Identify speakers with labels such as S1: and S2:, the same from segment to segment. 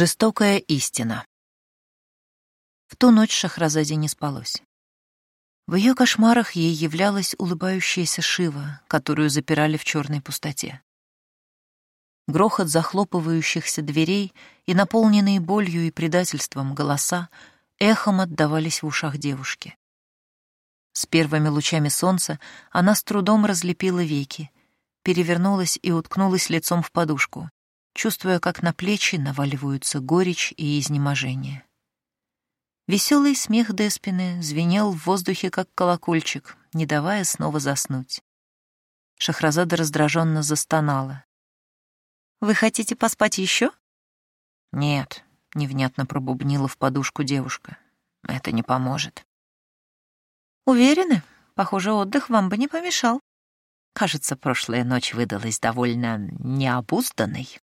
S1: Жестокая истина. В ту ночь Шахразаде не спалось. В ее кошмарах ей являлась улыбающаяся Шива, которую запирали в черной пустоте. Грохот захлопывающихся дверей и наполненные болью и предательством голоса эхом отдавались в ушах девушки. С первыми лучами солнца она с трудом разлепила веки, перевернулась и уткнулась лицом в подушку, чувствуя, как на плечи наваливаются горечь и изнеможение. Веселый смех Деспины звенел в воздухе, как колокольчик, не давая снова заснуть. Шахразада раздраженно застонала. «Вы хотите поспать еще?» «Нет», — невнятно пробубнила в подушку девушка. «Это не поможет». «Уверены? Похоже, отдых вам бы не помешал. Кажется, прошлая ночь выдалась довольно необузданной».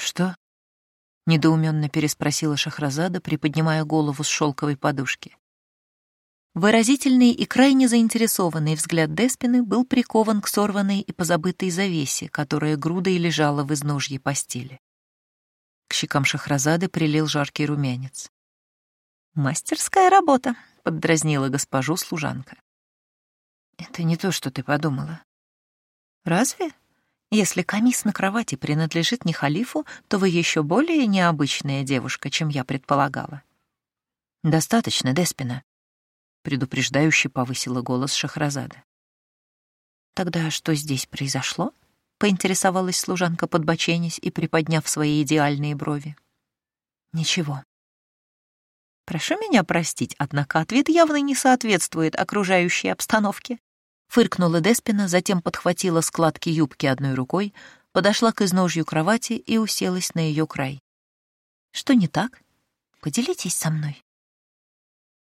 S1: «Что?» — недоуменно переспросила Шахразада, приподнимая голову с шелковой подушки. Выразительный и крайне заинтересованный взгляд Деспины был прикован к сорванной и позабытой завесе, которая грудой лежала в изножье постели. К щекам Шахразады прилил жаркий румянец. «Мастерская работа», — поддразнила госпожу служанка. «Это не то, что ты подумала». «Разве?» Если камис на кровати принадлежит не халифу, то вы еще более необычная девушка, чем я предполагала. Достаточно, Деспина. Предупреждающе повысила голос Шахразада. Тогда что здесь произошло? Поинтересовалась служанка, подбоченясь и приподняв свои идеальные брови. Ничего. Прошу меня простить, однако ответ явно не соответствует окружающей обстановке. Фыркнула Деспина, затем подхватила складки юбки одной рукой, подошла к изножью кровати и уселась на ее край. «Что не так? Поделитесь со мной».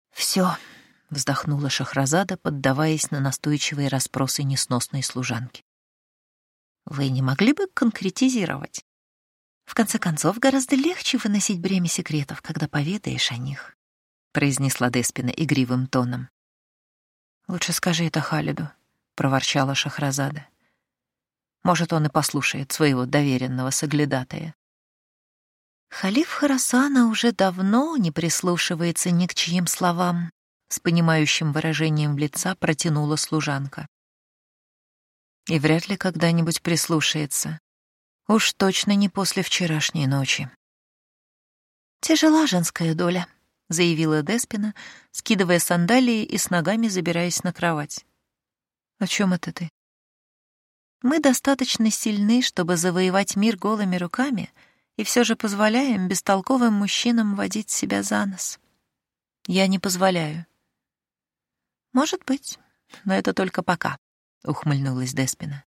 S1: «Все», — вздохнула Шахразада, поддаваясь на настойчивые расспросы несносной служанки. «Вы не могли бы конкретизировать? В конце концов, гораздо легче выносить бремя секретов, когда поведаешь о них», — произнесла Деспина игривым тоном. «Лучше скажи это Халиду», — проворчала Шахразада. «Может, он и послушает своего доверенного соглядатая». Халиф Харасана уже давно не прислушивается ни к чьим словам, с понимающим выражением лица протянула служанка. И вряд ли когда-нибудь прислушается. Уж точно не после вчерашней ночи. Тяжела женская доля, заявила Деспина, скидывая сандалии и с ногами забираясь на кровать. «О чем это ты?» «Мы достаточно сильны, чтобы завоевать мир голыми руками, и все же позволяем бестолковым мужчинам водить себя за нос. Я не позволяю». «Может быть, но это только пока», — ухмыльнулась Деспина.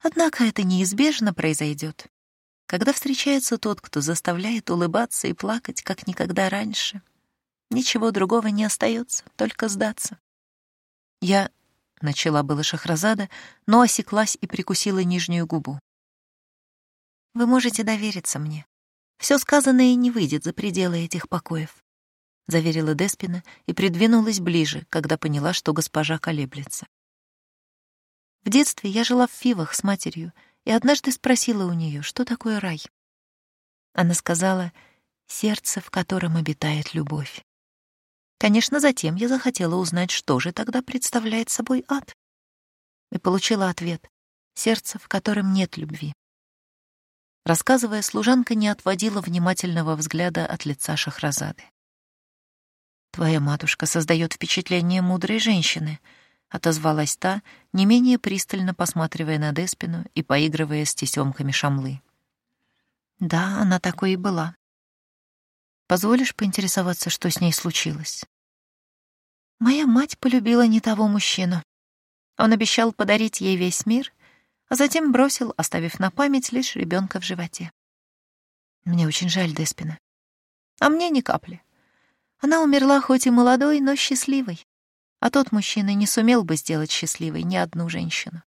S1: «Однако это неизбежно произойдет, когда встречается тот, кто заставляет улыбаться и плакать, как никогда раньше». Ничего другого не остается, только сдаться. Я начала было Шахразада, но осеклась и прикусила нижнюю губу. Вы можете довериться мне. Все сказанное не выйдет за пределы этих покоев, заверила Деспина и придвинулась ближе, когда поняла, что госпожа колеблется. В детстве я жила в Фивах с матерью и однажды спросила у нее, что такое рай. Она сказала: "Сердце, в котором обитает любовь". Конечно, затем я захотела узнать, что же тогда представляет собой ад. И получила ответ — сердце, в котором нет любви. Рассказывая, служанка не отводила внимательного взгляда от лица Шахразады. «Твоя матушка создает впечатление мудрой женщины», — отозвалась та, не менее пристально посматривая на Деспину и поигрывая с тесемками шамлы. «Да, она такой и была. Позволишь поинтересоваться, что с ней случилось?» Моя мать полюбила не того мужчину. Он обещал подарить ей весь мир, а затем бросил, оставив на память лишь ребенка в животе. Мне очень жаль Деспина. А мне ни капли. Она умерла хоть и молодой, но счастливой. А тот мужчина не сумел бы сделать счастливой ни одну женщину.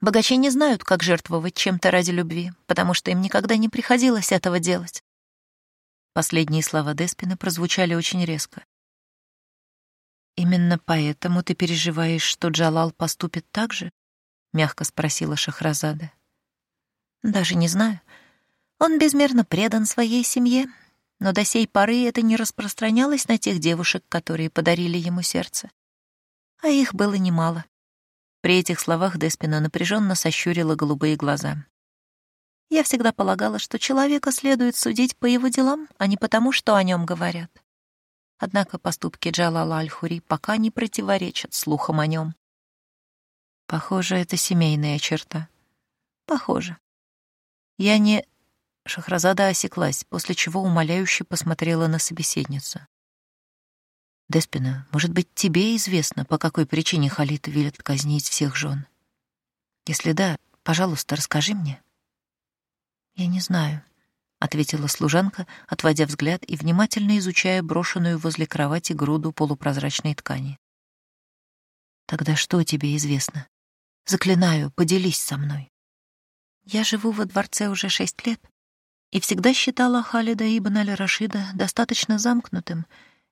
S1: Богачи не знают, как жертвовать чем-то ради любви, потому что им никогда не приходилось этого делать. Последние слова Деспина прозвучали очень резко. «Именно поэтому ты переживаешь, что Джалал поступит так же?» — мягко спросила Шахразада. «Даже не знаю. Он безмерно предан своей семье, но до сей поры это не распространялось на тех девушек, которые подарили ему сердце. А их было немало. При этих словах Деспина напряженно сощурила голубые глаза. Я всегда полагала, что человека следует судить по его делам, а не потому, что о нем говорят. Однако поступки Джалала Аль-Хури пока не противоречат слухам о нем. Похоже, это семейная черта. Похоже. Я не... Шахразада осеклась, после чего умоляюще посмотрела на собеседницу. «Деспина, может быть, тебе известно, по какой причине Халид велит казнить всех жен? Если да, пожалуйста, расскажи мне». «Я не знаю», — ответила служанка, отводя взгляд и внимательно изучая брошенную возле кровати груду полупрозрачной ткани. «Тогда что тебе известно? Заклинаю, поделись со мной». «Я живу во дворце уже шесть лет и всегда считала Халида ибн аль-Рашида достаточно замкнутым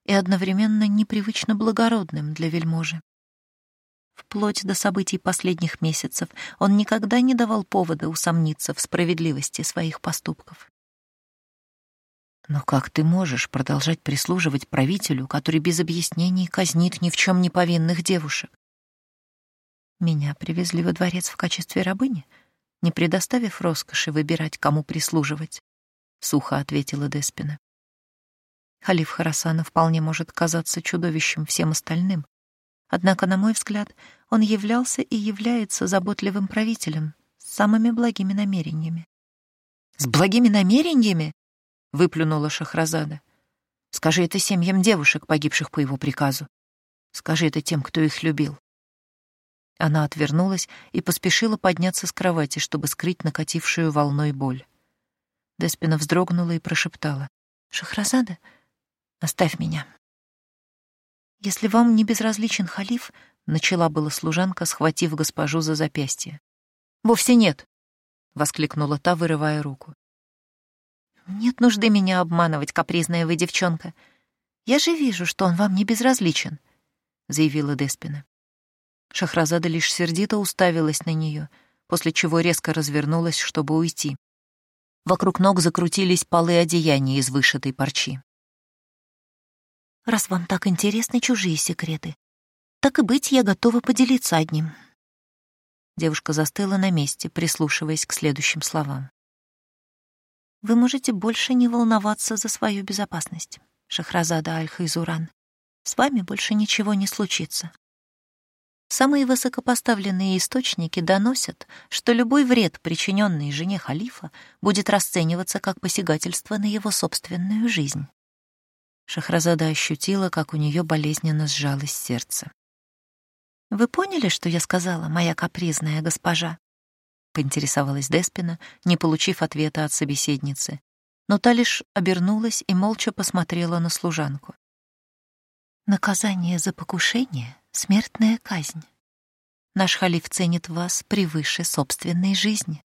S1: и одновременно непривычно благородным для вельможи. Вплоть до событий последних месяцев он никогда не давал повода усомниться в справедливости своих поступков. Но как ты можешь продолжать прислуживать правителю, который без объяснений казнит ни в чем не повинных девушек? Меня привезли во дворец в качестве рабыни, не предоставив роскоши выбирать, кому прислуживать, — сухо ответила Деспина. Халиф Харасана вполне может казаться чудовищем всем остальным, Однако, на мой взгляд, он являлся и является заботливым правителем с самыми благими намерениями. «С благими намерениями?» — выплюнула Шахразада. «Скажи это семьям девушек, погибших по его приказу. Скажи это тем, кто их любил». Она отвернулась и поспешила подняться с кровати, чтобы скрыть накатившую волной боль. Деспина вздрогнула и прошептала. «Шахразада, оставь меня». «Если вам не безразличен халиф», — начала была служанка, схватив госпожу за запястье. «Вовсе нет», — воскликнула та, вырывая руку. «Нет нужды меня обманывать, капризная вы девчонка. Я же вижу, что он вам не безразличен», — заявила Деспина. Шахразада лишь сердито уставилась на нее, после чего резко развернулась, чтобы уйти. Вокруг ног закрутились полы одеяния из вышитой парчи раз вам так интересны чужие секреты. Так и быть, я готова поделиться одним». Девушка застыла на месте, прислушиваясь к следующим словам. «Вы можете больше не волноваться за свою безопасность, Шахразада Аль-Хайзуран. С вами больше ничего не случится. Самые высокопоставленные источники доносят, что любой вред, причиненный жене халифа, будет расцениваться как посягательство на его собственную жизнь. Шахразада ощутила, как у нее болезненно сжалось сердце. «Вы поняли, что я сказала, моя капризная госпожа?» — поинтересовалась Деспина, не получив ответа от собеседницы. Но та лишь обернулась и молча посмотрела на служанку. «Наказание за покушение — смертная казнь. Наш халиф ценит вас превыше собственной жизни.